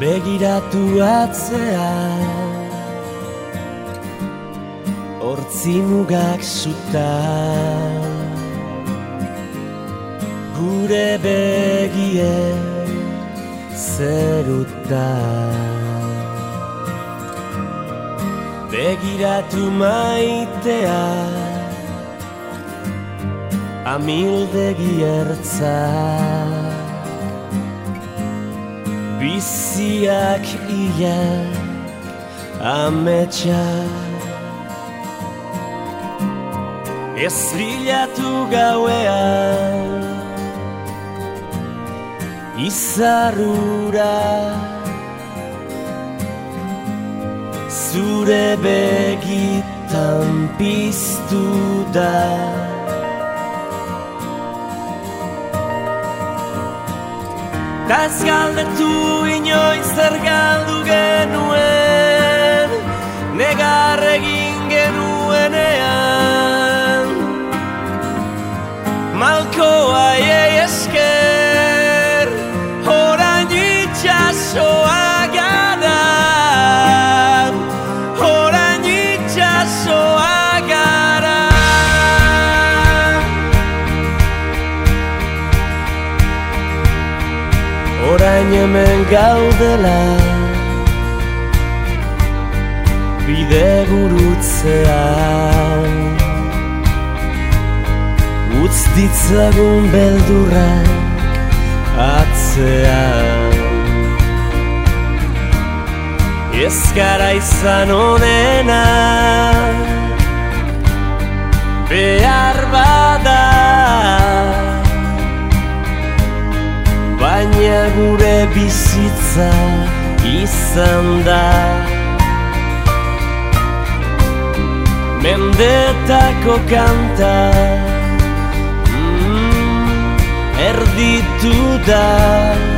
begiratu atzea Hortzi mugak zuta Gure begie zeruta Begiratu maitea Amildegi ertza Biziak ia ametsa. Ez bilatu gauean Izarrura. Zure begitan piztu da Ta ez galdetu inoiz zer galdu genuen Negar egin genuenean. Malko Orain hemen gaudela. Bide gurutzean Utz ditzagun beldurrak atzean. Ez gara izan onena. Behar bizitza izan da Mendetako kanta mm, Erditu da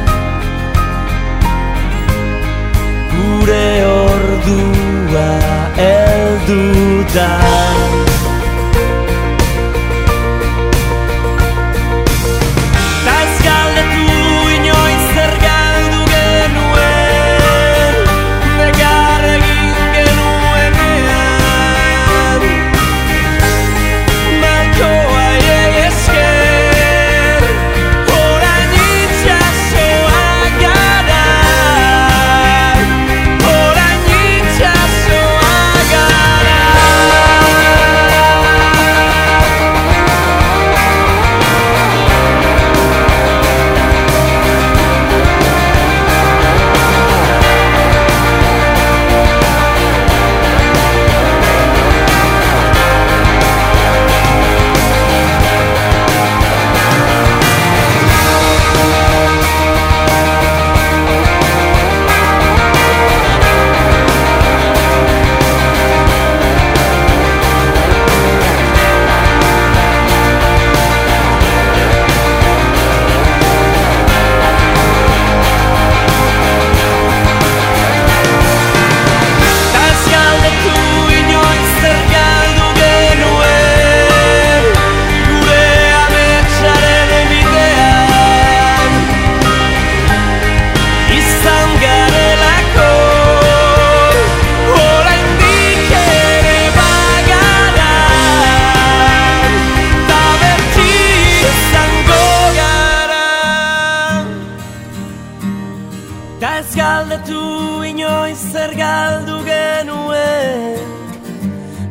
galdetu inoiz zer galdu genuen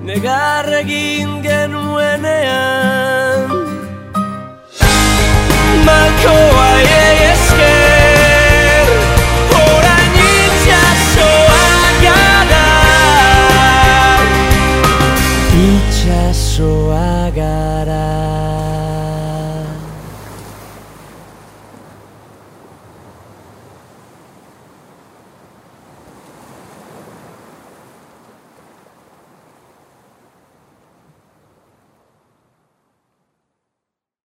Negar egin genuenean. Malkoa ei esker Horain itxasoa gara. Itxasoa gara.